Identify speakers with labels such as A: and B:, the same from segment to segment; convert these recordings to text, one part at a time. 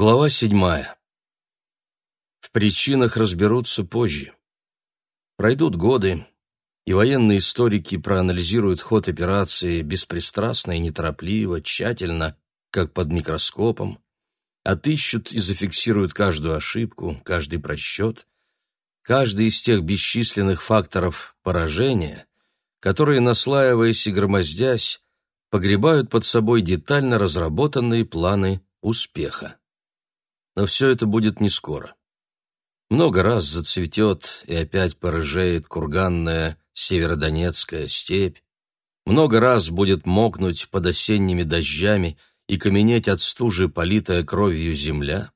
A: Глава седьмая. В причинах разберутся позже. Пройдут годы, и военные историки проанализируют ход операции беспристрастно и неторопливо, тщательно, как под микроскопом, отыщут и зафиксируют каждую ошибку, каждый просчет, каждый из тех бесчисленных факторов поражения, которые, наслаиваясь и громоздясь, погребают под собой детально разработанные планы успеха. Но все это будет не скоро. Много раз зацветет и опять порыжеет курганная северодонецкая степь, много раз будет мокнуть под осенними дождями и каменеть от стужи политая кровью земля,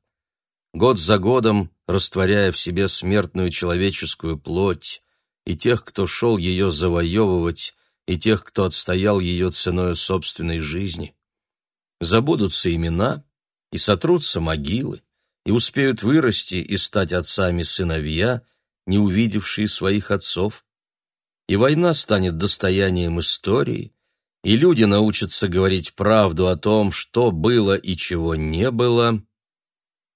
A: год за годом растворяя в себе смертную человеческую плоть и тех, кто шел ее завоевывать, и тех, кто отстоял ее ценой собственной жизни. Забудутся имена и сотрутся могилы, и успеют вырасти и стать отцами сыновья, не увидевшие своих отцов. И война станет достоянием истории, и люди научатся говорить правду о том, что было и чего не было.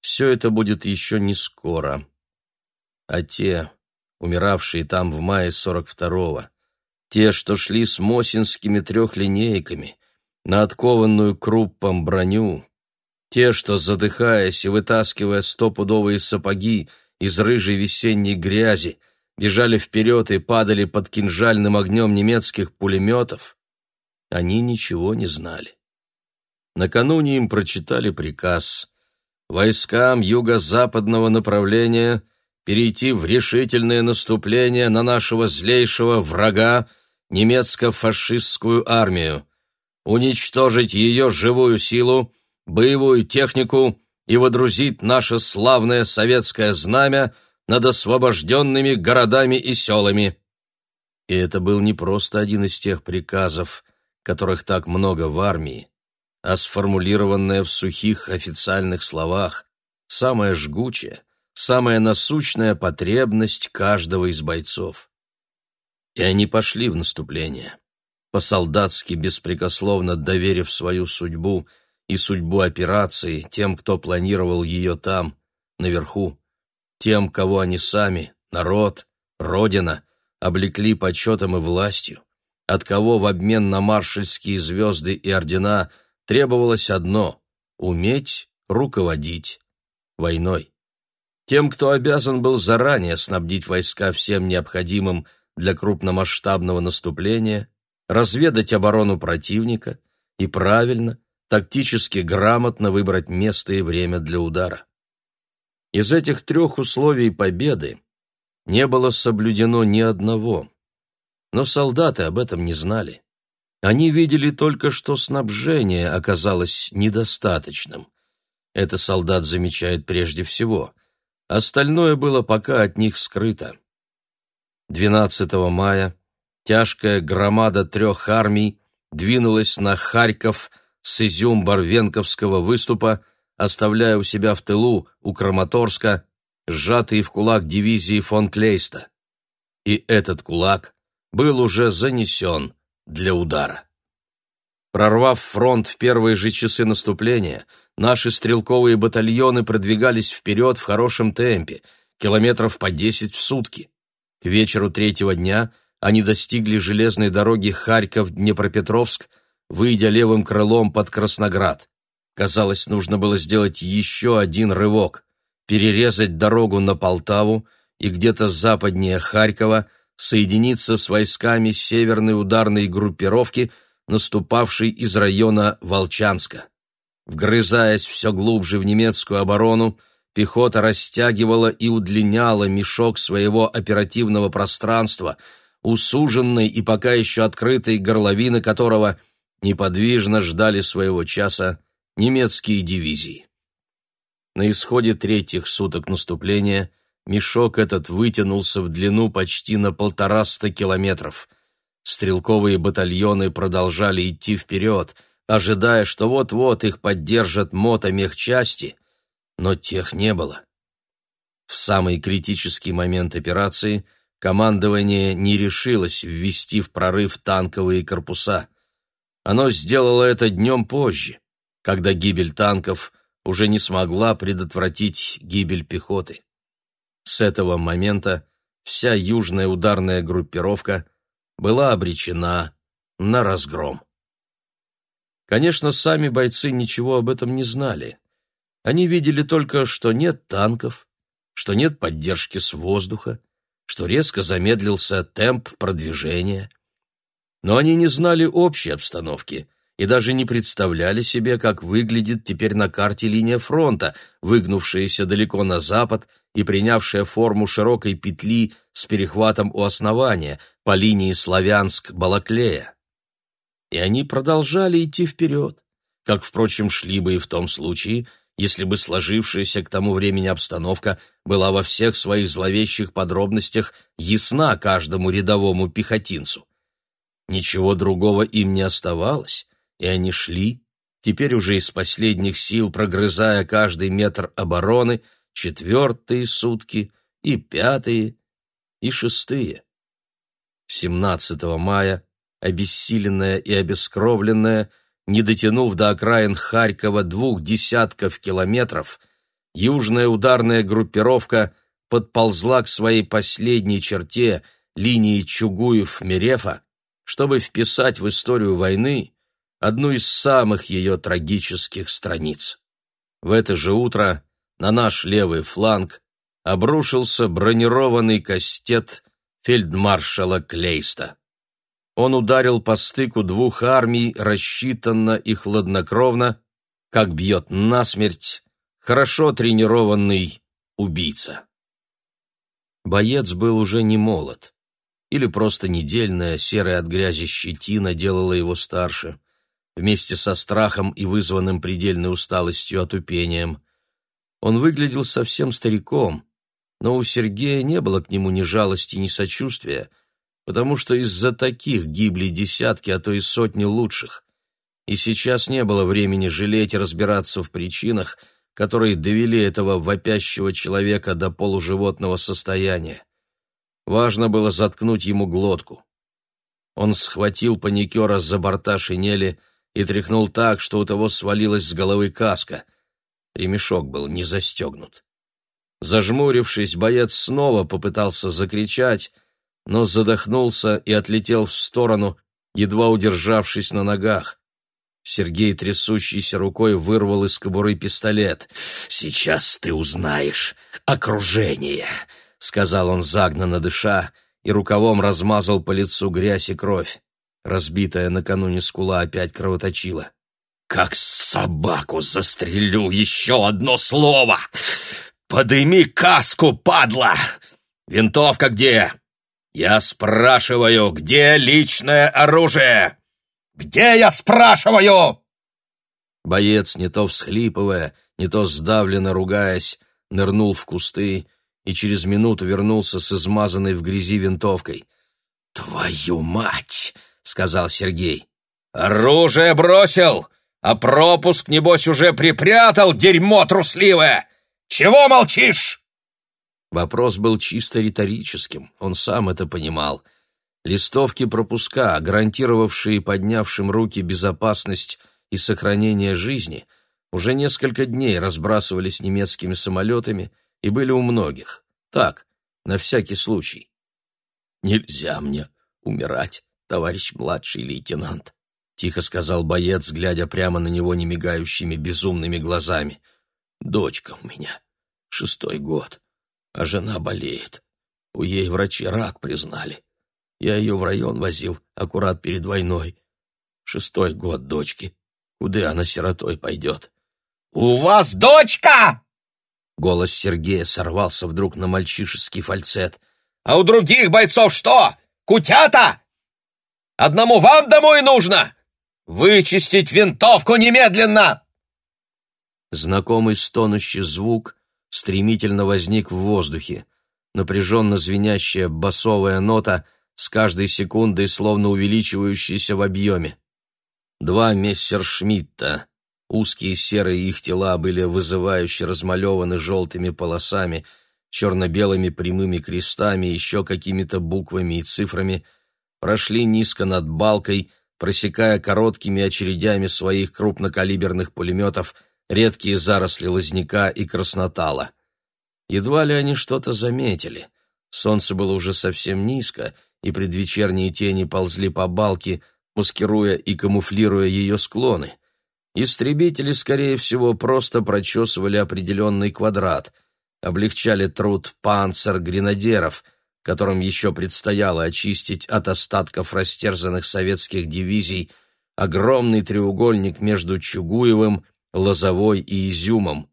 A: Все это будет еще не скоро. А те, умиравшие там в мае 42-го, те, что шли с мосинскими трехлинейками, на откованную круппом броню, те, что, задыхаясь и вытаскивая стопудовые сапоги из рыжей весенней грязи, бежали вперед и падали под кинжальным огнем немецких пулеметов, они ничего не знали. Накануне им прочитали приказ войскам юго-западного направления перейти в решительное наступление на нашего злейшего врага, немецко-фашистскую армию, уничтожить ее живую силу, боевую технику и водрузить наше славное советское знамя над освобожденными городами и селами. И это был не просто один из тех приказов, которых так много в армии, а сформулированная в сухих официальных словах, самая жгучая, самая насущная потребность каждого из бойцов. И они пошли в наступление, по-солдатски беспрекословно доверив свою судьбу – и судьбу операции тем, кто планировал ее там, наверху, тем, кого они сами, народ, родина, облекли почетом и властью, от кого в обмен на маршальские звезды и ордена требовалось одно — уметь руководить войной. Тем, кто обязан был заранее снабдить войска всем необходимым для крупномасштабного наступления, разведать оборону противника и правильно, тактически грамотно выбрать место и время для удара. Из этих трех условий победы не было соблюдено ни одного. Но солдаты об этом не знали. Они видели только, что снабжение оказалось недостаточным. Это солдат замечает прежде всего. Остальное было пока от них скрыто. 12 мая тяжкая громада трех армий двинулась на Харьков – с изюм-барвенковского выступа, оставляя у себя в тылу, у Краматорска, сжатые в кулак дивизии фон Клейста. И этот кулак был уже занесен для удара. Прорвав фронт в первые же часы наступления, наши стрелковые батальоны продвигались вперед в хорошем темпе, километров по десять в сутки. К вечеру третьего дня они достигли железной дороги Харьков-Днепропетровск, выйдя левым крылом под Красноград. Казалось, нужно было сделать еще один рывок, перерезать дорогу на Полтаву и где-то западнее Харькова соединиться с войсками северной ударной группировки, наступавшей из района Волчанска. Вгрызаясь все глубже в немецкую оборону, пехота растягивала и удлиняла мешок своего оперативного пространства, усуженной и пока еще открытой горловины которого – неподвижно ждали своего часа немецкие дивизии. На исходе третьих суток наступления мешок этот вытянулся в длину почти на полтораста километров. Стрелковые батальоны продолжали идти вперед, ожидая, что вот-вот их поддержат мотомехчасти, но тех не было. В самый критический момент операции командование не решилось ввести в прорыв танковые корпуса. Оно сделало это днем позже, когда гибель танков уже не смогла предотвратить гибель пехоты. С этого момента вся южная ударная группировка была обречена на разгром. Конечно, сами бойцы ничего об этом не знали. Они видели только, что нет танков, что нет поддержки с воздуха, что резко замедлился темп продвижения. Но они не знали общей обстановки и даже не представляли себе, как выглядит теперь на карте линия фронта, выгнувшаяся далеко на запад и принявшая форму широкой петли с перехватом у основания по линии Славянск-Балаклея. И они продолжали идти вперед, как, впрочем, шли бы и в том случае, если бы сложившаяся к тому времени обстановка была во всех своих зловещих подробностях ясна каждому рядовому пехотинцу. Ничего другого им не оставалось, и они шли, теперь уже из последних сил прогрызая каждый метр обороны, четвертые сутки и пятые, и шестые. 17 мая, обессиленная и обескровленная, не дотянув до окраин Харькова двух десятков километров, южная ударная группировка подползла к своей последней черте линии Чугуев-Мерефа, чтобы вписать в историю войны одну из самых ее трагических страниц. В это же утро на наш левый фланг обрушился бронированный кастет фельдмаршала Клейста. Он ударил по стыку двух армий рассчитанно и хладнокровно, как бьет насмерть хорошо тренированный убийца. Боец был уже не молод, или просто недельная серая от грязи щетина делала его старше, вместе со страхом и вызванным предельной усталостью отупением. Он выглядел совсем стариком, но у Сергея не было к нему ни жалости, ни сочувствия, потому что из-за таких гибли десятки, а то и сотни лучших. И сейчас не было времени жалеть и разбираться в причинах, которые довели этого вопящего человека до полуживотного состояния. Важно было заткнуть ему глотку. Он схватил паникера за борта шинели и тряхнул так, что у того свалилась с головы каска. Ремешок был не застегнут. Зажмурившись, боец снова попытался закричать, но задохнулся и отлетел в сторону, едва удержавшись на ногах. Сергей, трясущейся рукой, вырвал из кобуры пистолет. «Сейчас ты узнаешь окружение», — сказал он загнанно дыша, и рукавом размазал по лицу грязь и кровь. Разбитая накануне скула опять кровоточила. «Как собаку застрелю еще одно слово! Подыми каску, падла! Винтовка где? «Я спрашиваю, где личное оружие? Где я спрашиваю?» Боец, не то всхлипывая, не то сдавленно ругаясь, нырнул в кусты и через минуту вернулся с измазанной в грязи винтовкой. «Твою мать!» — сказал Сергей. «Оружие бросил, а пропуск, небось, уже припрятал, дерьмо трусливое! Чего молчишь?» Вопрос был чисто риторическим, он сам это понимал. Листовки пропуска, гарантировавшие поднявшим руки безопасность и сохранение жизни, уже несколько дней разбрасывались немецкими самолетами и были у многих. Так, на всякий случай. «Нельзя мне умирать, товарищ младший лейтенант», — тихо сказал боец, глядя прямо на него немигающими безумными глазами. «Дочка у меня, шестой год а жена болеет. У ей врачи рак признали. Я ее в район возил, аккурат перед войной. Шестой год дочки. Куда она сиротой пойдет? «У вас дочка!» Голос Сергея сорвался вдруг на мальчишеский фальцет. «А у других бойцов что? Кутята? Одному вам домой нужно! Вычистить винтовку немедленно!» Знакомый стонущий звук стремительно возник в воздухе. Напряженно звенящая басовая нота с каждой секундой словно увеличивающаяся в объеме. Два мессершмитта. Узкие серые их тела были вызывающе размалеваны желтыми полосами, черно-белыми прямыми крестами, еще какими-то буквами и цифрами, прошли низко над балкой, просекая короткими очередями своих крупнокалиберных пулеметов редкие заросли лозняка и краснотала. Едва ли они что-то заметили. Солнце было уже совсем низко, и предвечерние тени ползли по балке, маскируя и камуфлируя ее склоны. Истребители, скорее всего, просто прочесывали определенный квадрат, облегчали труд панцер-гренадеров, которым еще предстояло очистить от остатков растерзанных советских дивизий огромный треугольник между Чугуевым, Лозовой и Изюмом.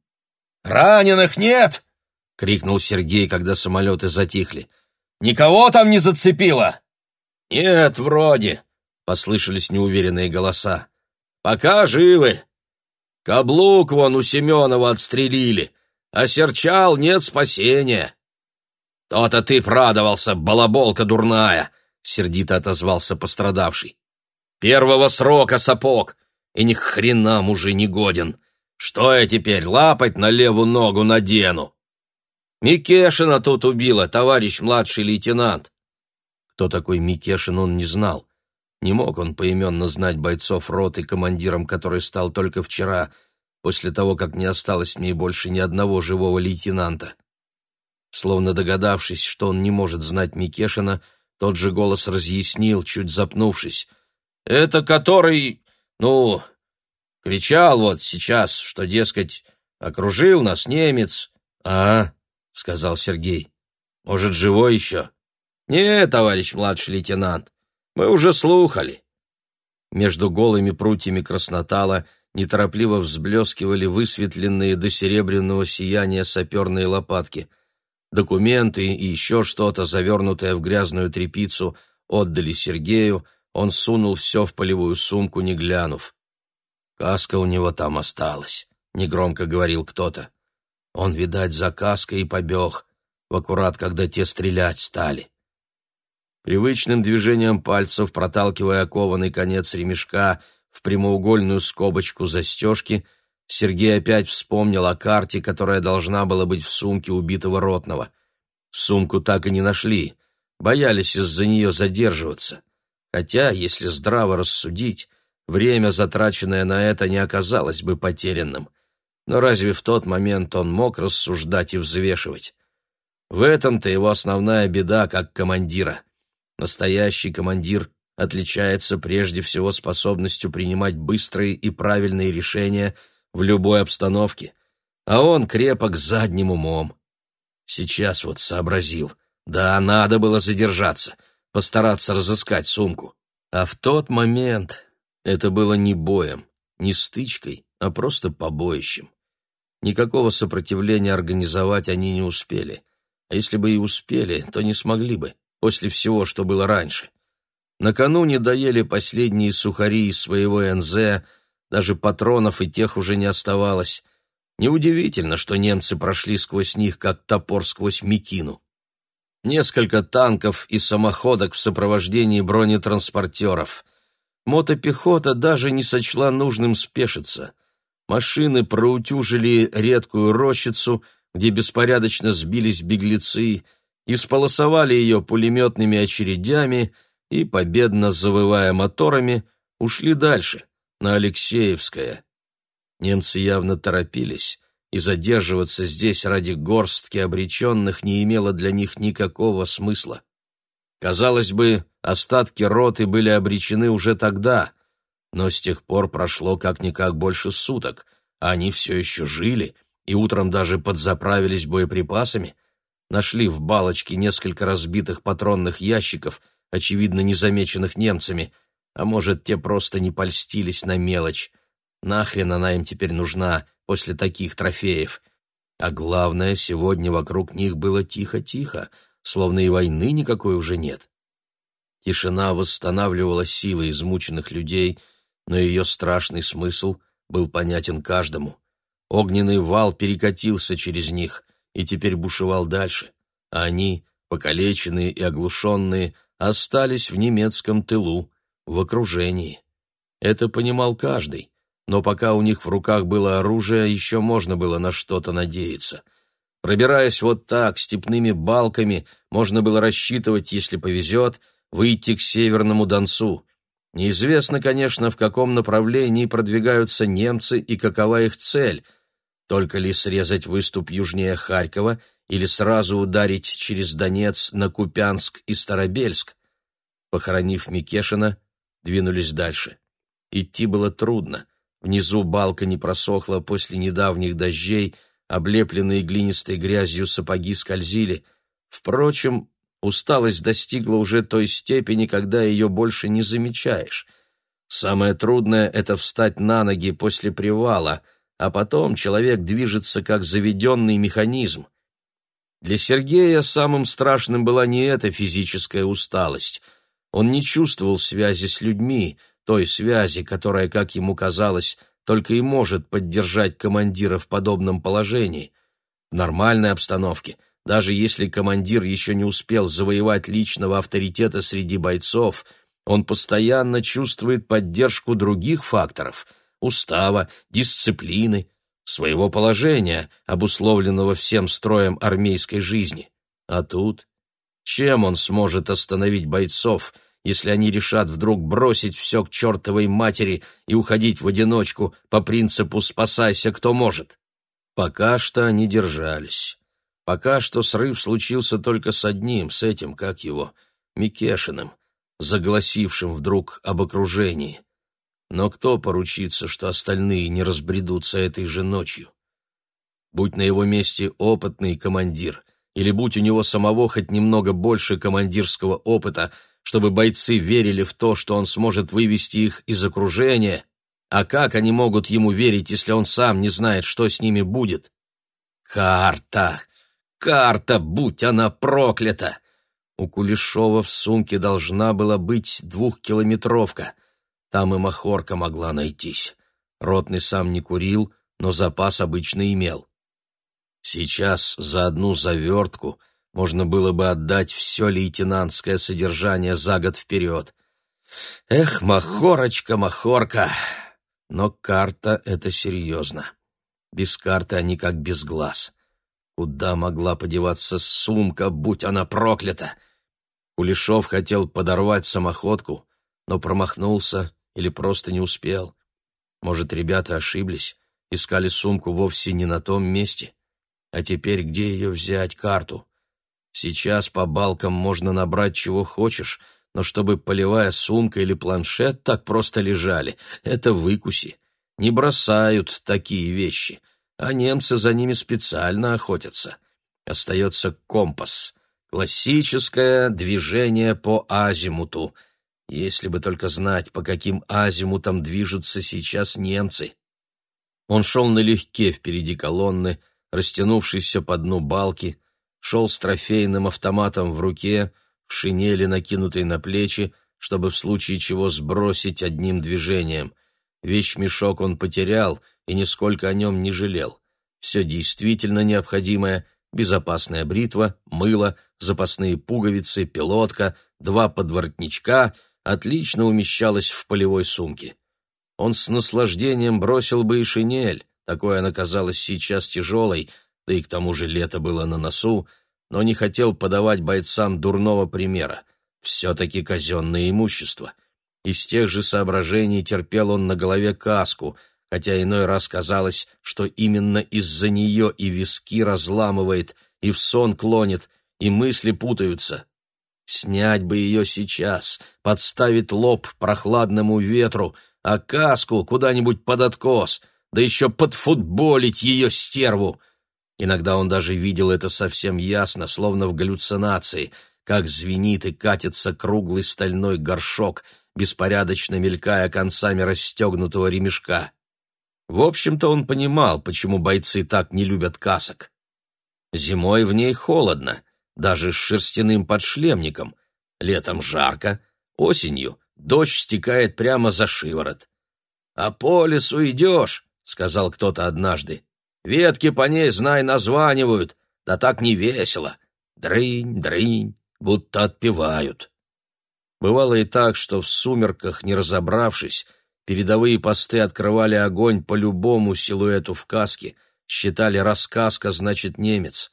B: «Раненых нет!» — крикнул Сергей, когда самолеты затихли. «Никого там не зацепило?»
A: «Нет, вроде», — послышались неуверенные голоса. «Пока живы. Каблук вон у Семенова отстрелили, а серчал нет спасения». «То-то ты прадовался, балаболка дурная!» — сердито отозвался пострадавший. «Первого срока сапог, и ни хрена мужи не годен. Что я теперь, лапать на левую ногу надену?» «Микешина тут убила, товарищ младший лейтенант». Кто такой Микешин, он не знал. Не мог он поименно знать бойцов роты, командиром которой стал только вчера, после того, как не осталось в ней больше ни одного живого лейтенанта. Словно догадавшись, что он не может знать Микешина, тот же голос разъяснил, чуть запнувшись. «Это который, ну, кричал вот сейчас, что, дескать, окружил нас немец». «А, — сказал Сергей. «Может, живой еще?» «Нет, товарищ младший лейтенант, мы уже слухали». Между голыми прутьями краснотала неторопливо взблескивали высветленные до серебряного сияния саперные лопатки. Документы и еще что-то, завернутое в грязную тряпицу, отдали Сергею, он сунул все в полевую сумку, не глянув. «Каска у него там осталась», — негромко говорил кто-то. Он, видать, за каской и побег, в аккурат, когда те стрелять стали. Привычным движением пальцев, проталкивая окованный конец ремешка в прямоугольную скобочку застежки, Сергей опять вспомнил о карте, которая должна была быть в сумке убитого ротного. Сумку так и не нашли, боялись из-за нее задерживаться. Хотя, если здраво рассудить, время, затраченное на это, не оказалось бы потерянным — но разве в тот момент он мог рассуждать и взвешивать? В этом-то его основная беда как командира. Настоящий командир отличается прежде всего способностью принимать быстрые и правильные решения в любой обстановке, а он крепок задним умом. Сейчас вот сообразил. Да, надо было задержаться, постараться разыскать сумку. А в тот момент это было не боем, не стычкой, а просто побоищем. Никакого сопротивления организовать они не успели. А если бы и успели, то не смогли бы, после всего, что было раньше. Накануне доели последние сухари из своего НЗ, даже патронов и тех уже не оставалось. Неудивительно, что немцы прошли сквозь них, как топор сквозь мекину. Несколько танков и самоходок в сопровождении бронетранспортеров. Мотопехота даже не сочла нужным спешиться. Машины проутюжили редкую рощицу, где беспорядочно сбились беглецы, и сполосовали ее пулеметными очередями и, победно завывая моторами, ушли дальше, на Алексеевское. Немцы явно торопились, и задерживаться здесь ради горстки обреченных не имело для них никакого смысла. Казалось бы, остатки роты были обречены уже тогда, но с тех пор прошло как-никак больше суток, а они все еще жили и утром даже подзаправились боеприпасами, нашли в балочке несколько разбитых патронных ящиков, очевидно незамеченных немцами, а может, те просто не польстились на мелочь. Нахрен она им теперь нужна после таких трофеев? А главное, сегодня вокруг них было тихо-тихо, словно и войны никакой уже нет. Тишина восстанавливала силы измученных людей — но ее страшный смысл был понятен каждому. Огненный вал перекатился через них и теперь бушевал дальше, а они, покалеченные и оглушенные, остались в немецком тылу, в окружении. Это понимал каждый, но пока у них в руках было оружие, еще можно было на что-то надеяться. Пробираясь вот так, степными балками, можно было рассчитывать, если повезет, выйти к Северному Донцу. Неизвестно, конечно, в каком направлении продвигаются немцы и какова их цель. Только ли срезать выступ южнее Харькова или сразу ударить через Донец на Купянск и Старобельск? Похоронив Микешина, двинулись дальше. Идти было трудно. Внизу балка не просохла после недавних дождей, облепленные глинистой грязью сапоги скользили. Впрочем, усталость достигла уже той степени, когда ее больше не замечаешь. Самое трудное — это встать на ноги после привала, а потом человек движется как заведенный механизм. Для Сергея самым страшным была не эта физическая усталость. Он не чувствовал связи с людьми — той связи, которая, как ему казалось, только и может поддержать командира в подобном положении. В нормальной обстановке, даже если командир еще не успел завоевать личного авторитета среди бойцов, он постоянно чувствует поддержку других факторов – устава, дисциплины, своего положения, обусловленного всем строем армейской жизни. А тут чем он сможет остановить бойцов, если они решат вдруг бросить все к чертовой матери и уходить в одиночку по принципу «спасайся, кто может». Пока что они держались. Пока что срыв случился только с одним, с этим, как его, Микешиным, загласившим вдруг об окружении. Но кто поручится, что остальные не разбредутся этой же ночью? Будь на его месте опытный командир, или будь у него самого хоть немного больше командирского опыта — чтобы бойцы верили в то, что он сможет вывести их из окружения, а как они могут ему верить, если он сам не знает, что с ними будет? Карта! Карта, будь она проклята! У Кулешова в сумке должна была быть двухкилометровка. Там и махорка могла найтись. Ротный сам не курил, но запас обычно имел. Сейчас за одну завертку — можно было бы отдать все лейтенантское содержание за год вперед. Эх, махорочка, махорка! Но карта — это серьезно. Без карты они как без глаз. Куда могла подеваться сумка, будь она проклята? Кулешов хотел подорвать самоходку, но промахнулся или просто не успел. Может, ребята ошиблись, искали сумку вовсе не на том месте. А теперь где ее взять, карту? Сейчас по балкам можно набрать чего хочешь, но чтобы полевая сумка или планшет так просто лежали, это выкуси. Не бросают такие вещи, а немцы за ними специально охотятся. Остается компас. Классическое движение по азимуту. Если бы только знать, по каким азимутам движутся сейчас немцы. Он шел налегке впереди колонны, растянувшейся по дну балки, шел с трофейным автоматом в руке, в шинели, накинутой на плечи, чтобы в случае чего сбросить одним движением. Вещмешок он потерял и нисколько о нем не жалел. Все действительно необходимое — безопасная бритва, мыло, запасные пуговицы, пилотка, два подворотничка — отлично умещалось в полевой сумке. Он с наслаждением бросил бы и шинель, такой она казалась сейчас тяжелой — да и к тому же лето было на носу, но не хотел подавать бойцам дурного примера. Все-таки казенное имущество. Из тех же соображений терпел он на голове каску, хотя иной раз казалось, что именно из-за нее и виски разламывает, и в сон клонит, и мысли путаются. Снять бы ее сейчас, подставить лоб прохладному ветру, а каску куда-нибудь под откос, да еще подфутболить ее стерву — Иногда он даже видел это совсем ясно, словно в галлюцинации, как звенит и катится круглый стальной горшок, беспорядочно мелькая концами расстегнутого ремешка. В общем-то, он понимал, почему бойцы так не любят касок. Зимой в ней холодно, даже с шерстяным подшлемником. Летом жарко, осенью дождь стекает прямо за шиворот. «А по лесу идешь», — сказал кто-то однажды, Ветки по ней, знай, названивают, да так не весело. Дрынь, дрынь, будто отпевают. Бывало и так, что в сумерках, не разобравшись, передовые посты открывали огонь по любому силуэту в каске, считали раскаска значит немец.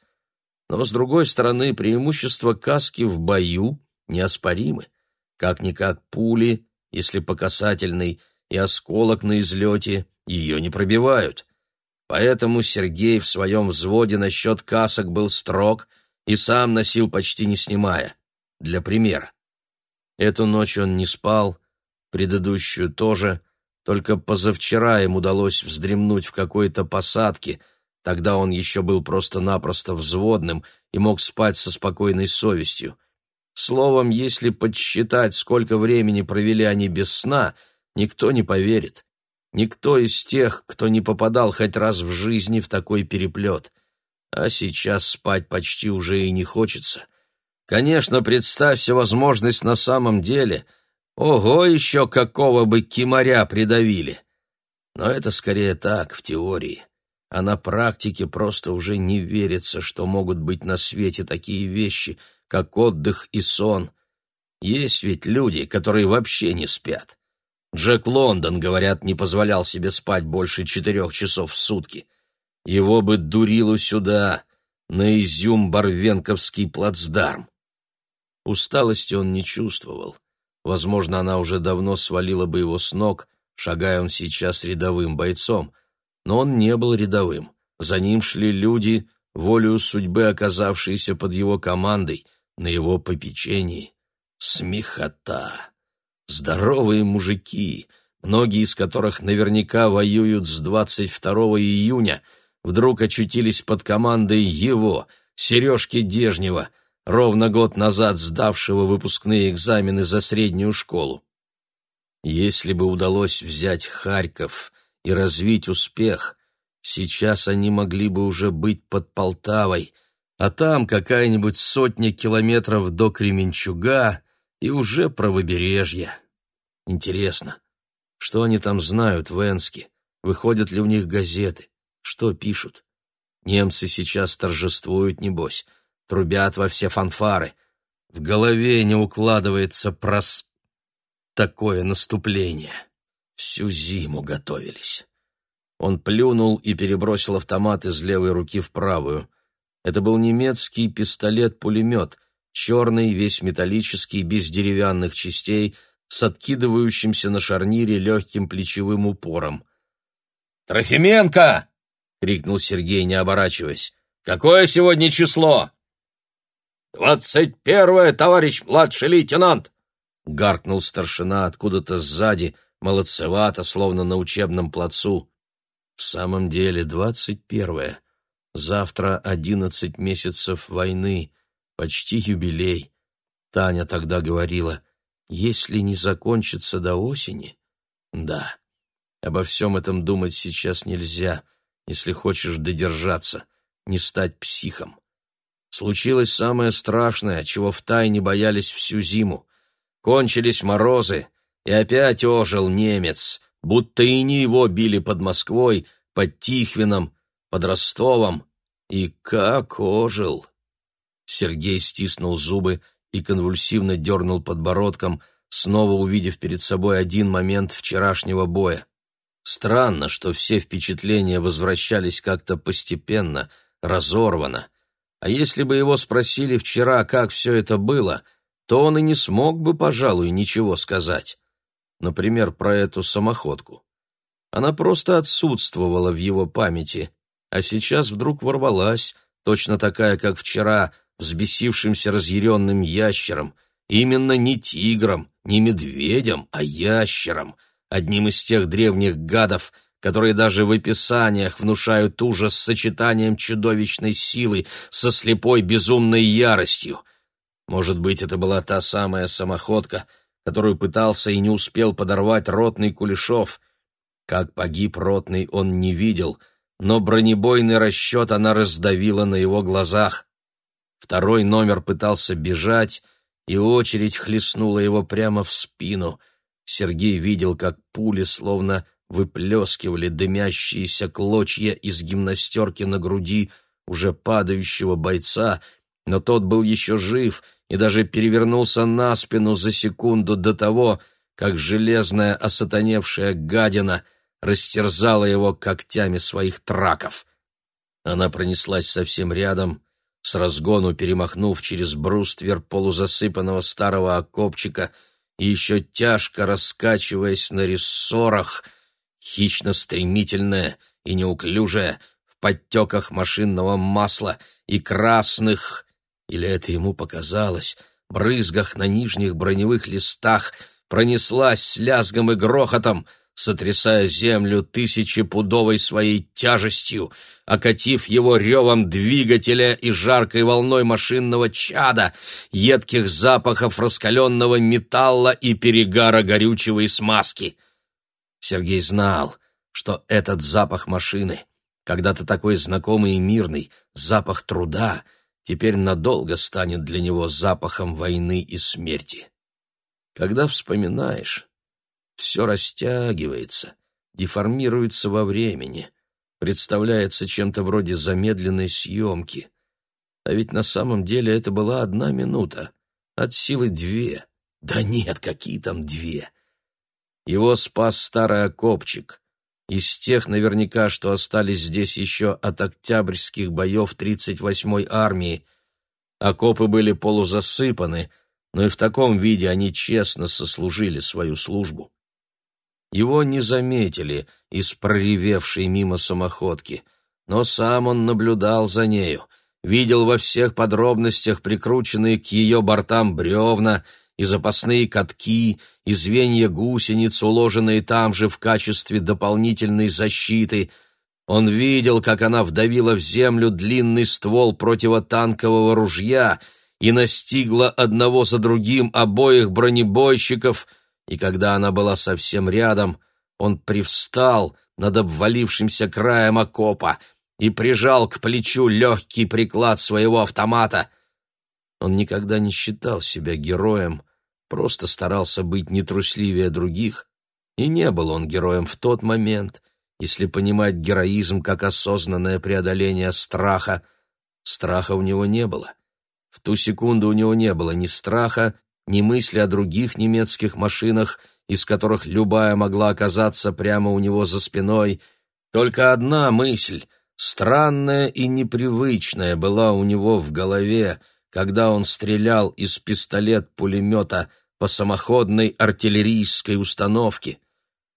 A: Но, с другой стороны, преимущества каски в бою неоспоримы. Как-никак пули, если по касательной, и осколок на излете ее не пробивают. Поэтому Сергей в своем взводе насчет касок был строг и сам носил почти не снимая. Для примера. Эту ночь он не спал, предыдущую тоже, только позавчера им удалось вздремнуть в какой-то посадке, тогда он еще был просто-напросто взводным и мог спать со спокойной совестью. Словом, если подсчитать, сколько времени провели они без сна, никто не поверит. Никто из тех, кто не попадал хоть раз в жизни в такой переплет. А сейчас спать почти уже и не хочется. Конечно, представься возможность на самом деле — Ого, еще какого бы кимаря придавили! Но это скорее так, в теории. А на практике просто уже не верится, что могут быть на свете такие вещи, как отдых и сон. Есть ведь люди, которые вообще не спят. Джек Лондон, говорят, не позволял себе спать больше четырех часов в сутки. Его бы дурило сюда, на изюм-барвенковский плацдарм. Усталости он не чувствовал. Возможно, она уже давно свалила бы его с ног, шагая он сейчас рядовым бойцом. Но он не был рядовым. За ним шли люди, волею судьбы оказавшиеся под его командой, на его попечении. Смехота! Здоровые мужики, многие из которых наверняка воюют с 22 июня, вдруг очутились под командой его, Сережки Дежнева — ровно год назад сдавшего выпускные экзамены за среднюю школу. Если бы удалось взять Харьков и развить успех, сейчас они могли бы уже быть под Полтавой, а там какая-нибудь сотня километров до Кременчуга и уже правобережье. Интересно, что они там знают в Энске? Выходят ли у них газеты? Что пишут? Немцы сейчас торжествуют, небось трубят во все фанфары. В голове не укладывается прос... такое наступление. Всю зиму готовились. Он плюнул и перебросил автомат из левой руки в правую. Это был немецкий пистолет-пулемет, черный, весь металлический, без деревянных частей, с откидывающимся на шарнире легким плечевым упором.
B: «Трофименко!» — крикнул Сергей, не оборачиваясь. «Какое сегодня число?» «Двадцать первое, товарищ младший лейтенант!» — гаркнул старшина откуда-то сзади, молодцевато, словно на учебном плацу.
A: «В самом деле двадцать первое. Завтра одиннадцать месяцев войны, почти юбилей. Таня тогда говорила, если не закончится до осени...» «Да, обо всем этом думать сейчас нельзя, если хочешь додержаться, не стать психом. Случилось самое страшное, чего втайне боялись всю зиму. Кончились морозы, и опять ожил немец, будто и не его били под Москвой, под Тихвином, под Ростовом. И как ожил! Сергей стиснул зубы и конвульсивно дернул подбородком, снова увидев перед собой один момент вчерашнего боя. Странно, что все впечатления возвращались как-то постепенно, разорвано. А если бы его спросили вчера, как все это было, то он и не смог бы, пожалуй, ничего сказать. Например, про эту самоходку. Она просто отсутствовала в его памяти, а сейчас вдруг ворвалась, точно такая, как вчера, взбесившимся разъяренным ящером, именно не тигром, не медведем, а ящером, одним из тех древних гадов, которые даже в описаниях внушают ужас сочетанием чудовищной силы со слепой безумной яростью. Может быть, это была та самая самоходка, которую пытался и не успел подорвать ротный Кулешов. Как погиб ротный, он не видел, но бронебойный расчет она раздавила на его глазах. Второй номер пытался бежать, и очередь хлестнула его прямо в спину. Сергей видел, как пули, словно выплескивали дымящиеся клочья из гимнастерки на груди уже падающего бойца, но тот был еще жив и даже перевернулся на спину за секунду до того, как железная осатаневшая гадина растерзала его когтями своих траков. Она пронеслась совсем рядом, с разгону перемахнув через бруствер полузасыпанного старого окопчика и еще тяжко раскачиваясь на рессорах, хищно-стремительная и неуклюжая, в подтеках машинного масла и красных, или это ему показалось, брызгах на нижних броневых листах, пронеслась с лязгом и грохотом — сотрясая землю тысячепудовой своей тяжестью, окатив его ревом двигателя и жаркой волной машинного чада, едких запахов раскаленного металла и перегара горючего и смазки. Сергей знал, что этот запах машины, когда-то такой знакомый и мирный, запах труда, теперь надолго станет для него запахом войны и смерти. Когда вспоминаешь, все растягивается, деформируется во времени, представляется чем-то вроде замедленной съемки. А ведь на самом деле это была одна минута, от силы две. Да нет, какие там две. Его спас старый окопчик. Из тех наверняка, что остались здесь еще от октябрьских боев 38-й армии. Окопы были полузасыпаны, но и в таком виде они честно сослужили свою службу. Его не заметили из проревевшей мимо самоходки, но сам он наблюдал за нею, видел во всех подробностях прикрученные к ее бортам бревна и запасные катки, и звенья гусениц, уложенные там же в качестве дополнительной защиты. Он видел, как она вдавила в землю длинный ствол противотанкового ружья и настигла одного за другим обоих бронебойщиков — и когда она была совсем рядом, он привстал над обвалившимся краем окопа и прижал к плечу легкий приклад своего автомата. Он никогда не считал себя героем, просто старался быть нетрусливее других, и не был он героем в тот момент, если понимать героизм как осознанное преодоление страха. Страха у него не было. В ту секунду у него не было ни страха, ни мысли о других немецких машинах, из которых любая могла оказаться прямо у него за спиной. Только одна мысль, странная и непривычная, была у него в голове, когда он стрелял из пистолет-пулемета по самоходной артиллерийской установке.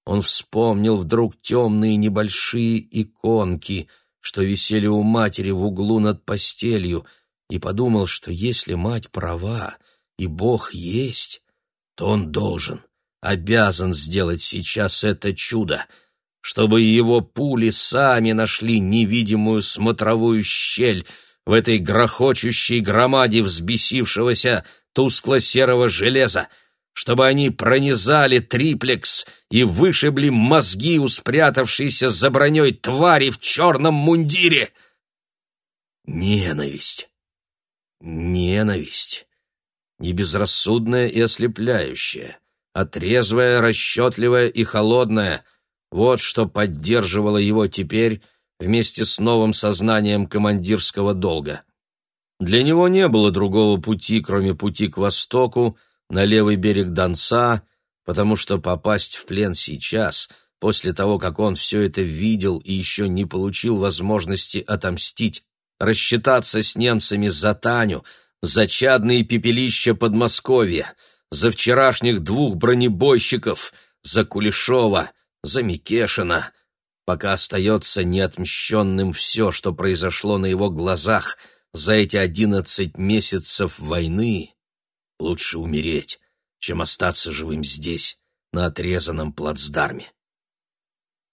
A: Он вспомнил вдруг темные небольшие иконки, что висели у матери в углу над постелью, и подумал, что если мать права, и Бог есть, то он должен, обязан сделать сейчас это чудо, чтобы его пули сами нашли невидимую смотровую щель в этой грохочущей громаде взбесившегося тускло-серого железа, чтобы они пронизали триплекс и вышибли мозги у спрятавшейся за броней твари в черном мундире. Ненависть. Ненависть не безрассудная и ослепляющая, а трезвая, расчетливая и холодная. Вот что поддерживало его теперь вместе с новым сознанием командирского долга. Для него не было другого пути, кроме пути к востоку, на левый берег Донца, потому что попасть в плен сейчас, после того, как он все это видел и еще не получил возможности отомстить, рассчитаться с немцами за Таню — за чадные пепелища Подмосковья, за вчерашних двух бронебойщиков, за Кулешова, за Микешина, пока остается неотмщенным все, что произошло на его глазах за эти одиннадцать месяцев войны, лучше умереть, чем остаться живым здесь, на отрезанном плацдарме.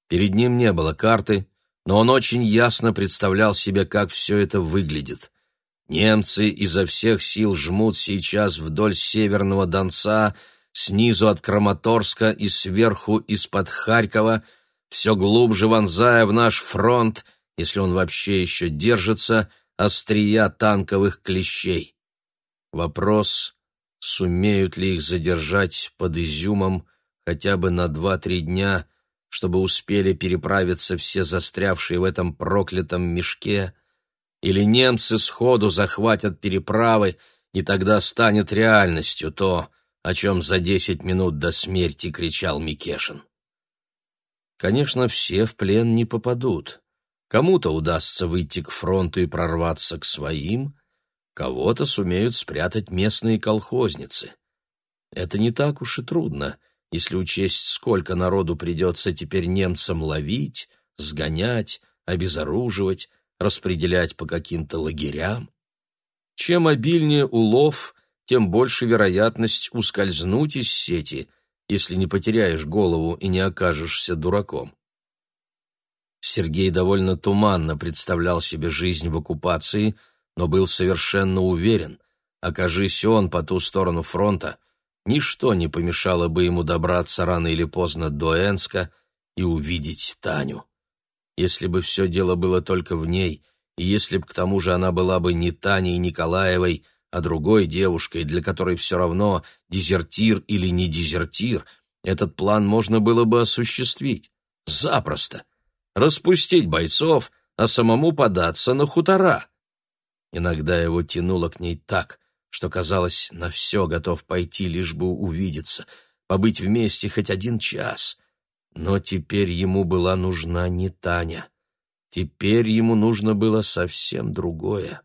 A: Перед ним не было карты, но он очень ясно представлял себе, как все это выглядит. Немцы изо всех сил жмут сейчас вдоль северного Донца, снизу от Краматорска и сверху из-под Харькова, все глубже вонзая в наш фронт, если он вообще еще держится, острия танковых клещей. Вопрос, сумеют ли их задержать под Изюмом хотя бы на два-три дня, чтобы успели переправиться все застрявшие в этом проклятом мешке, или немцы сходу захватят переправы, и тогда станет реальностью то, о чем за десять минут до смерти кричал Микешин. Конечно, все в плен не попадут. Кому-то удастся выйти к фронту и прорваться к своим, кого-то сумеют спрятать местные колхозницы. Это не так уж и трудно, если учесть, сколько народу придется теперь немцам ловить, сгонять, обезоруживать, распределять по каким-то лагерям. Чем обильнее улов, тем больше вероятность ускользнуть из сети, если не потеряешь голову и не окажешься дураком. Сергей довольно туманно представлял себе жизнь в оккупации, но был совершенно уверен, окажись он по ту сторону фронта, ничто не помешало бы ему добраться рано или поздно до Энска и увидеть Таню. Если бы все дело было только в ней, и если б к тому же она была бы не Таней Николаевой, а другой девушкой, для которой все равно, дезертир или не дезертир, этот план можно было бы осуществить. Запросто. Распустить бойцов, а самому податься на хутора. Иногда его тянуло к ней так, что, казалось, на все готов пойти, лишь бы увидеться, побыть вместе хоть один час. Но теперь ему была нужна не Таня. Теперь ему нужно было совсем другое.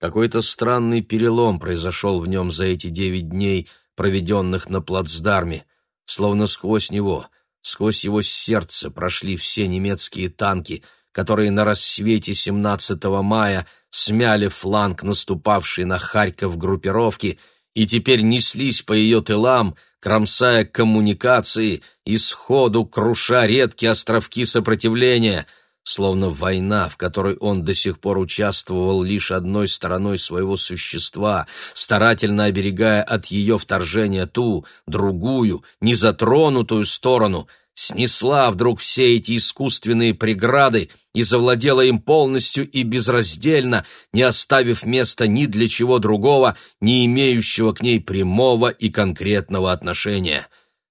A: Какой-то странный перелом произошел в нем за эти девять дней, проведенных на плацдарме, словно сквозь него, сквозь его сердце прошли все немецкие танки, которые на рассвете 17 мая смяли фланг наступавшей на Харьков группировки и теперь неслись по ее тылам, кромсая коммуникации и сходу круша редкие островки сопротивления — словно война, в которой он до сих пор участвовал лишь одной стороной своего существа, старательно оберегая от ее вторжения ту, другую, незатронутую сторону, снесла вдруг все эти искусственные преграды и завладела им полностью и безраздельно, не оставив места ни для чего другого, не имеющего к ней прямого и конкретного отношения.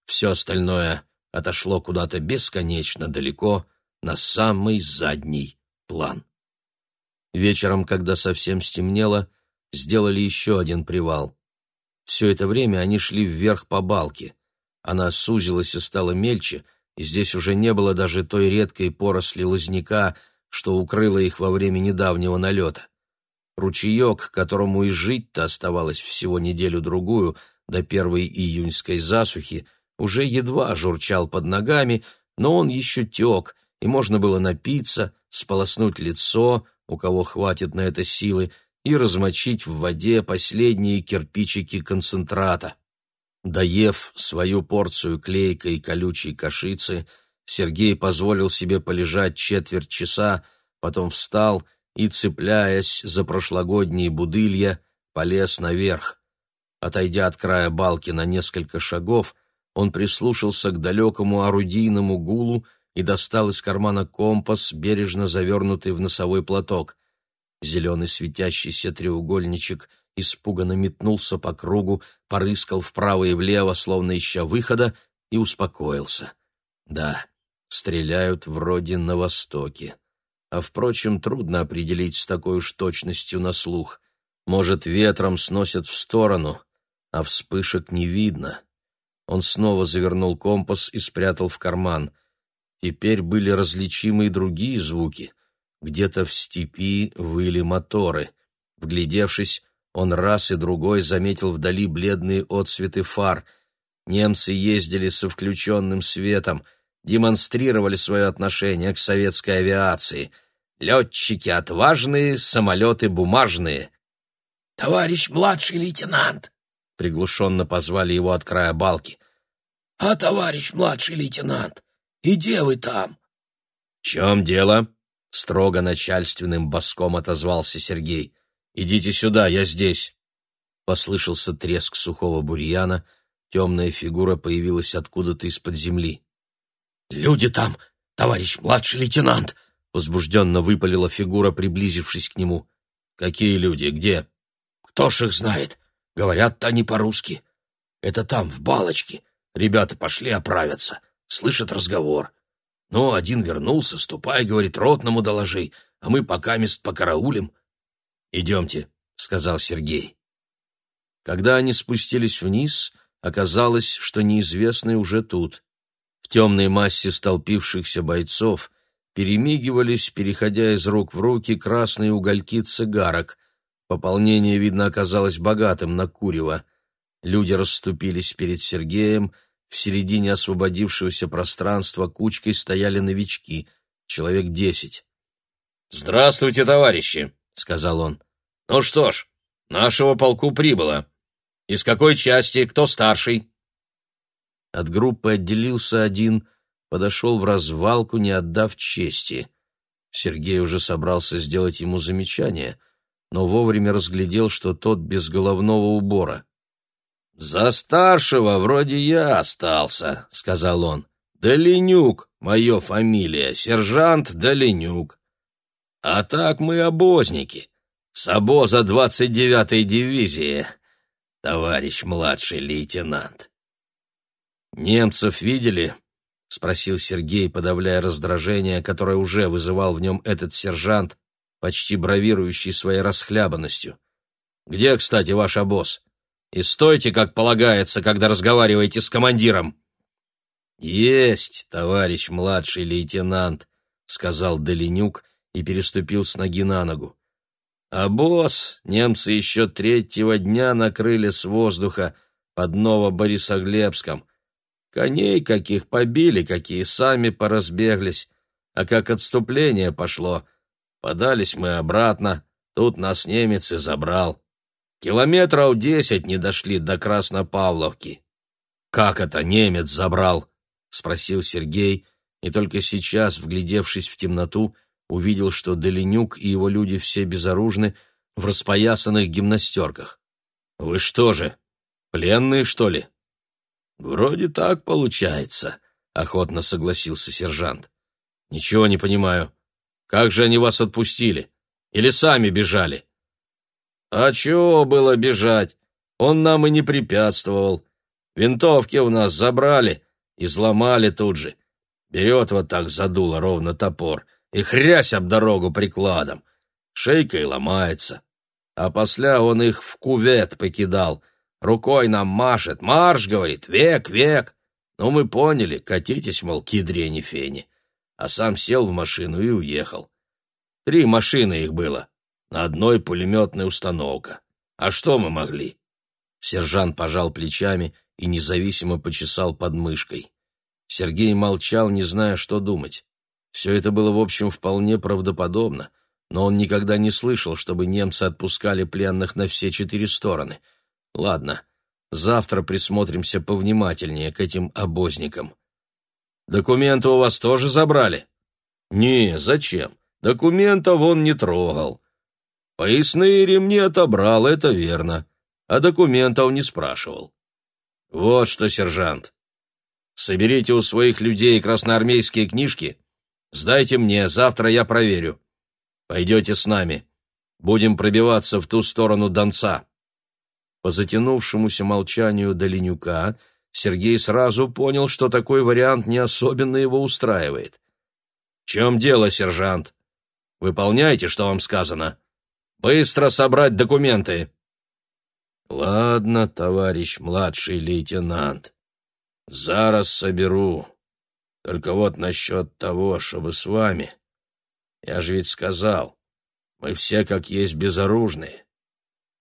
A: Все остальное отошло куда-то бесконечно далеко — на самый задний план. Вечером, когда совсем стемнело, сделали еще один привал. Все это время они шли вверх по балке. Она сузилась и стала мельче, и здесь уже не было даже той редкой поросли лозняка, что укрыло их во время недавнего налета. Ручеек, которому и жить-то оставалось всего неделю-другую до первой июньской засухи, уже едва журчал под ногами, но он еще тек, и можно было напиться, сполоснуть лицо, у кого хватит на это силы, и размочить в воде последние кирпичики концентрата. Доев свою порцию клейкой и колючей кашицы, Сергей позволил себе полежать четверть часа, потом встал и, цепляясь за прошлогодние будылья, полез наверх. Отойдя от края балки на несколько шагов, он прислушался к далекому орудийному гулу, и достал из кармана компас, бережно завернутый в носовой платок. Зеленый светящийся треугольничек испуганно метнулся по кругу, порыскал вправо и влево, словно ища выхода, и успокоился. Да, стреляют вроде на востоке. А, впрочем, трудно определить с такой уж точностью на слух. Может, ветром сносят в сторону, а вспышек не видно. Он снова завернул компас и спрятал в карман — Теперь были различимы и другие звуки. Где-то в степи выли моторы. Вглядевшись, он раз и другой заметил вдали бледные отсветы фар. Немцы ездили со включенным светом, демонстрировали свое отношение к советской авиации. Летчики отважные, самолеты бумажные.
C: «Товарищ младший лейтенант!» — приглушенно позвали его от края балки. «А, товарищ младший лейтенант, и где вы там?»
A: «В чем дело?» — строго начальственным боском отозвался Сергей. «Идите сюда, я здесь». Послышался треск сухого бурьяна, темная фигура появилась откуда-то из-под земли.
C: «Люди там, товарищ младший лейтенант!» — возбужденно выпалила фигура, приблизившись к нему.
A: «Какие люди? Где?»
C: «Кто ж их знает? Говорят-то они по-русски. Это там, в балочке. Ребята пошли оправятся слышит разговор. Ну, один вернулся, ступай, говорит, ротному доложи, а мы пока мест покараулим.
A: «Идемте», — сказал Сергей. Когда они спустились вниз, оказалось, что неизвестный уже тут. В темной массе столпившихся бойцов перемигивались, переходя из рук в руки, красные угольки цигарок. Пополнение, видно, оказалось богатым на курево. Люди расступились перед Сергеем, в середине освободившегося пространства кучкой стояли новички, человек десять.
B: «Здравствуйте, товарищи!» — сказал он. «Ну что ж, нашего полку прибыло. Из какой части, кто старший?»
A: От группы отделился один, подошел в развалку, не отдав чести. Сергей уже собрался сделать ему замечание, но вовремя разглядел, что тот без головного убора.
B: «За старшего вроде я остался», — сказал он. «Долинюк, мое фамилия, сержант Долинюк. А так мы обозники, с обоза двадцать девятой дивизии, товарищ младший лейтенант».
A: «Немцев видели?» — спросил Сергей, подавляя раздражение, которое уже вызывал в нем этот сержант, почти бравирующий своей расхлябанностью. «Где, кстати, ваш обоз?» И стойте, как полагается, когда разговариваете с командиром».
B: «Есть, товарищ младший лейтенант», — сказал Долинюк и переступил с ноги на ногу. «А босс немцы еще третьего дня накрыли с воздуха под Ново-Борисоглебском. Коней каких побили, какие сами поразбеглись. А как отступление пошло, подались мы обратно, тут нас немец и забрал. Километров десять не дошли до Краснопавловки.
A: «Как это немец забрал?» — спросил Сергей, и только сейчас, вглядевшись в темноту, увидел, что Долинюк и его люди все безоружны в распоясанных гимнастерках. «Вы что же, пленные, что ли?»
B: «Вроде так получается», — охотно согласился сержант.
A: «Ничего не понимаю. Как же они вас отпустили? Или сами бежали?»
B: А чего было бежать? Он нам и не препятствовал. Винтовки у нас забрали, и изломали тут же. Берет вот так задуло ровно топор и хрясь об дорогу прикладом. Шейка и ломается. А после он их в кувет покидал. Рукой нам машет. Марш, говорит, век, век. Ну, мы поняли, катитесь, мол, кедрени фени. А сам сел в машину и уехал. Три машины их было. На одной пулеметная установка. А что мы могли?
A: Сержант пожал плечами и независимо почесал подмышкой. Сергей молчал, не зная, что думать. Все это было, в общем, вполне правдоподобно, но он никогда не слышал, чтобы немцы отпускали пленных на все четыре стороны. Ладно, завтра присмотримся повнимательнее к этим обозникам.
B: Документы у вас тоже забрали? Не, зачем? Документов он не трогал. Поясные ремни отобрал, это верно, а документов не спрашивал. Вот что, сержант, соберите у своих людей красноармейские книжки, сдайте мне, завтра я проверю. Пойдете с нами. Будем пробиваться в ту сторону Донца.
A: По затянувшемуся молчанию Долинюка Сергей сразу понял, что такой вариант не особенно его устраивает.
B: «В чем дело, сержант? Выполняйте, что вам сказано. Быстро собрать документы!»
C: «Ладно, товарищ младший лейтенант, зараз соберу. Только вот насчет того, чтобы с вами. Я же ведь сказал, мы все как есть безоружные.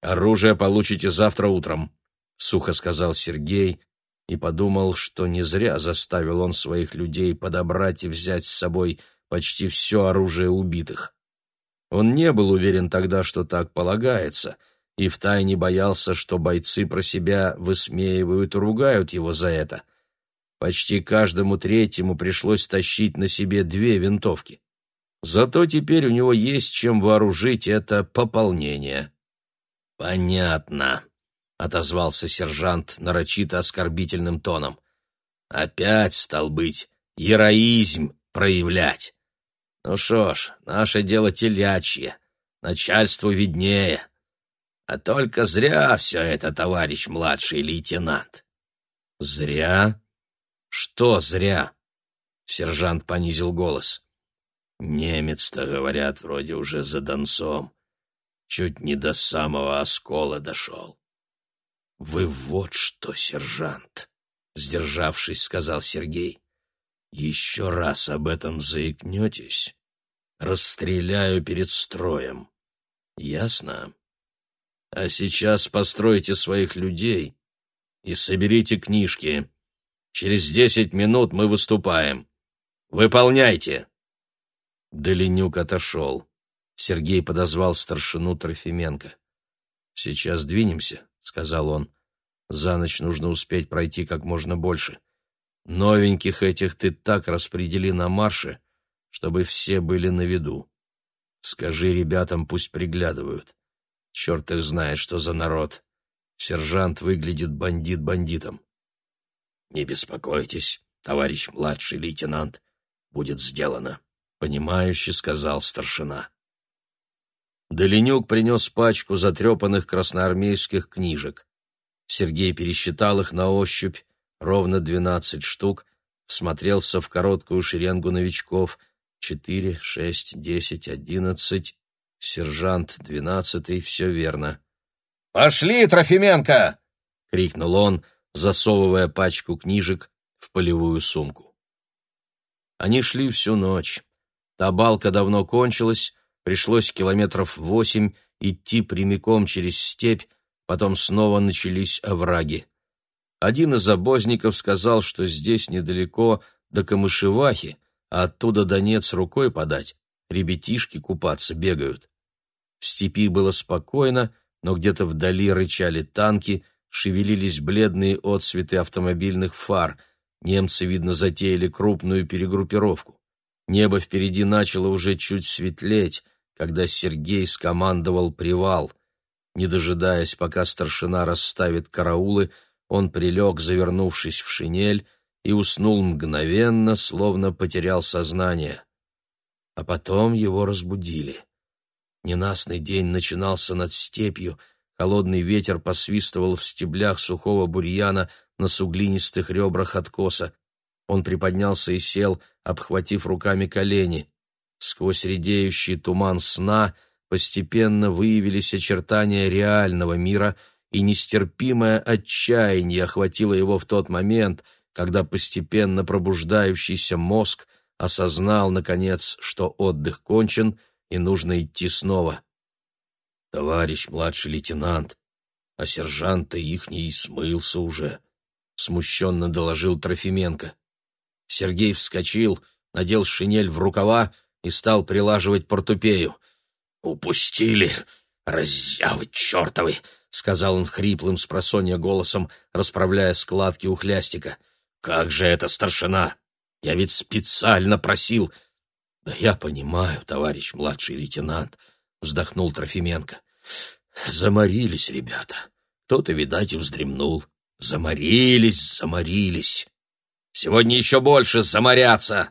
A: Оружие получите завтра утром», — сухо сказал Сергей и подумал, что не зря заставил он своих людей подобрать и взять с собой почти все оружие убитых. Он не был уверен тогда, что так полагается, и втайне боялся, что бойцы про себя высмеивают и ругают его за это. Почти каждому третьему пришлось тащить на себе две винтовки. Зато теперь у него есть чем вооружить это пополнение.
B: «Понятно», — отозвался сержант нарочито оскорбительным тоном. «Опять, стал быть, героизм проявлять. Ну что ж, наше дело телячье, начальству виднее. А только зря все это, товарищ младший лейтенант.
A: Зря? Что зря? Сержант понизил голос.
C: Немец-то, говорят, вроде уже за Донцом. Чуть не до самого оскола дошел.
A: Вы вот что, сержант, сдержавшись, сказал Сергей. Еще раз об этом заикнетесь, расстреляю перед строем. Ясно? А сейчас постройте своих людей
C: и соберите книжки. Через десять минут мы выступаем. Выполняйте!»
A: Долинюк отошел. Сергей подозвал старшину Трофименко. «Сейчас двинемся», — сказал он. «За ночь нужно успеть пройти как можно больше. Новеньких этих ты так распредели на марше, чтобы все были на виду. Скажи ребятам, пусть приглядывают. Черт их знает, что за народ. Сержант выглядит бандит бандитом.
C: Не беспокойтесь, товарищ младший лейтенант, будет сделано,
A: понимающе сказал старшина. Долинюк принес пачку затрепанных красноармейских книжек. Сергей пересчитал их на ощупь, ровно двенадцать штук, всмотрелся в короткую шеренгу новичков — четыре, шесть, десять, одиннадцать. Сержант двенадцатый, все верно.
B: «Пошли, Трофименко!»
A: — крикнул он, засовывая пачку книжек в полевую сумку. Они шли всю ночь. Табалка давно кончилась, пришлось километров восемь идти прямиком через степь, потом снова начались овраги. Один из обозников сказал, что здесь недалеко до Камышевахи, а оттуда Донец рукой подать, ребятишки купаться бегают. В степи было спокойно, но где-то вдали рычали танки, шевелились бледные отсветы автомобильных фар. Немцы, видно, затеяли крупную перегруппировку. Небо впереди начало уже чуть светлеть, когда Сергей скомандовал привал. Не дожидаясь, пока старшина расставит караулы, он прилег, завернувшись в шинель, и уснул мгновенно, словно потерял сознание. А потом его разбудили. Ненастный день начинался над степью, холодный ветер посвистывал в стеблях сухого бурьяна на суглинистых ребрах откоса. Он приподнялся и сел, обхватив руками колени. Сквозь редеющий туман сна постепенно выявились очертания реального мира, и нестерпимое отчаяние охватило его в тот момент, когда постепенно пробуждающийся мозг осознал, наконец, что отдых кончен — и нужно идти снова. Товарищ младший лейтенант, а сержант-то ихний смылся уже, смущенно доложил Трофименко. Сергей вскочил, надел шинель в рукава и стал прилаживать портупею. «Упустили! Раззявы чертовы!» — сказал он хриплым с голосом, расправляя складки у хлястика. «Как же это, старшина! Я ведь специально просил, «Да я понимаю, товарищ младший лейтенант», — вздохнул Трофименко. «Заморились ребята. Кто-то, видать, и вздремнул. Заморились, заморились. Сегодня еще больше заморятся.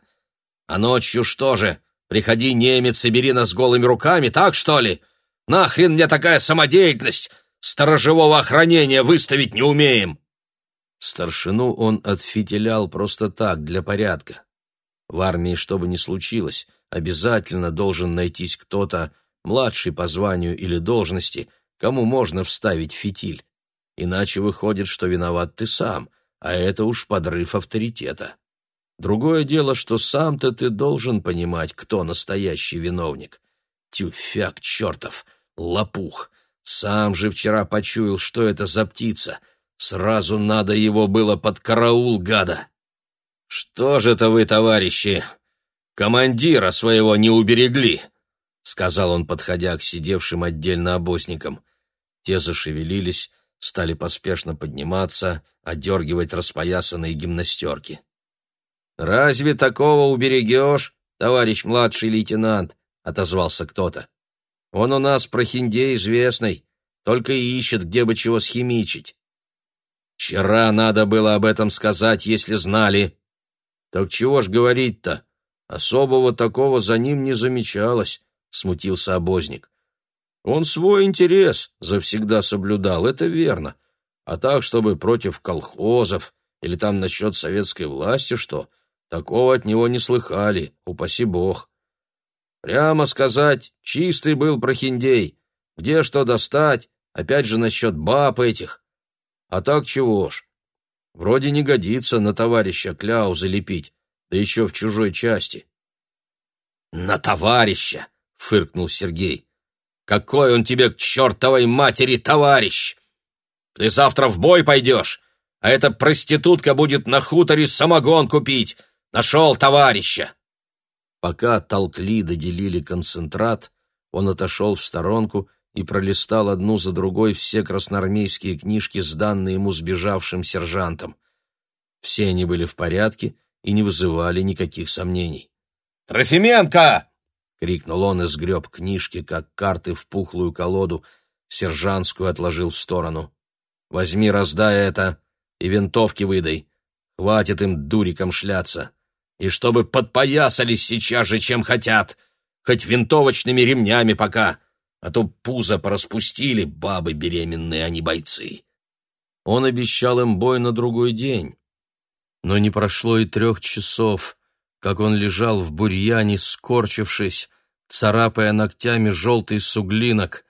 A: А ночью что же, приходи, немец, и бери нас голыми руками, так что ли? Нахрен мне такая самодеятельность? Сторожевого охранения выставить не умеем!» Старшину он отфитилял просто так, для порядка. В армии, что бы ни случилось, обязательно должен найтись кто-то, младший по званию или должности, кому можно вставить фитиль. Иначе выходит, что виноват ты сам, а это уж подрыв авторитета. Другое дело, что сам-то ты должен понимать, кто настоящий виновник. Тюфяк чертов, лопух. Сам же вчера почуял, что это за птица. Сразу надо его было под караул, гада. «Что же это вы, товарищи, командира своего не уберегли?» — сказал он, подходя к сидевшим отдельно обозникам. Те зашевелились, стали поспешно подниматься, одергивать распоясанные гимнастерки. «Разве такого уберегешь, товарищ младший лейтенант?» — отозвался кто-то. «Он у нас прохиндей известный, только и ищет, где бы чего схимичить». «Вчера надо было об этом сказать, если знали», так чего ж говорить-то? Особого такого за ним не замечалось, смутился обозник. Он свой интерес завсегда соблюдал, это верно. А так, чтобы против колхозов или там насчет советской власти что, такого от него не слыхали, упаси бог. Прямо сказать, чистый был прохиндей. Где что достать, опять же насчет баб этих. А так чего ж, Вроде не годится на товарища кляузы лепить, да еще в чужой части. «На товарища!» — фыркнул Сергей. «Какой он тебе к чертовой матери товарищ! Ты завтра в бой пойдешь,
B: а эта проститутка будет на хуторе самогон купить. Нашел товарища!»
A: Пока толкли доделили концентрат, он отошел в сторонку и пролистал одну за другой все красноармейские книжки, сданные ему сбежавшим сержантом. Все они были в порядке и не вызывали никаких сомнений.
B: «Трофименко!» — крикнул он и сгреб книжки, как карты в пухлую колоду, сержантскую отложил в сторону. «Возьми, раздай это и винтовки выдай. Хватит им дуриком шляться. И чтобы подпоясались сейчас же, чем хотят, хоть винтовочными ремнями пока, а то пузо пораспустили бабы беременные, а не бойцы». Он обещал им бой на другой день. Но не прошло и трех часов, как он лежал в бурьяне, скорчившись, царапая ногтями желтый суглинок,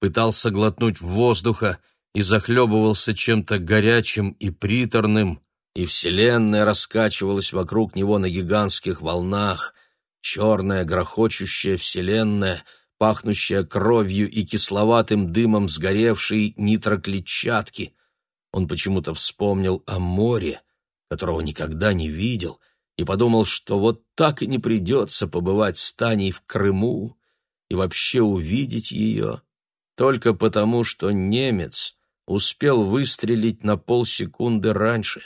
B: пытался глотнуть воздуха и захлебывался чем-то горячим и приторным, и вселенная раскачивалась вокруг него на гигантских волнах, черная грохочущая вселенная, пахнущая кровью и кисловатым дымом сгоревшей нитроклетчатки. Он почему-то вспомнил о море, которого никогда не видел, и подумал, что вот так и не придется побывать с Таней в Крыму и вообще увидеть ее, только потому, что немец успел выстрелить на полсекунды раньше.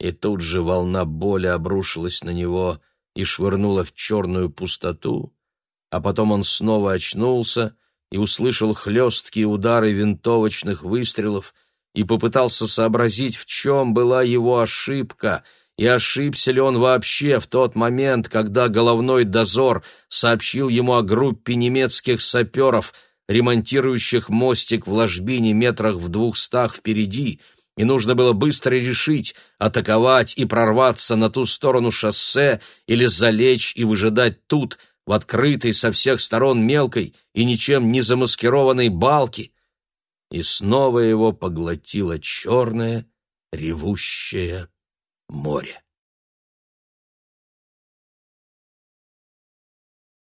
B: И тут же волна боли обрушилась на него и швырнула в черную пустоту, а потом он снова очнулся и услышал хлесткие удары винтовочных выстрелов и попытался сообразить, в чем была его ошибка — и ошибся ли он вообще в тот момент, когда головной дозор сообщил ему о группе немецких саперов, ремонтирующих мостик в ложбине метрах в двухстах впереди, и нужно было быстро решить, атаковать и прорваться на ту сторону шоссе или залечь и выжидать тут, в открытой со всех сторон мелкой и ничем не замаскированной балке. И снова его поглотило черное, ревущее море.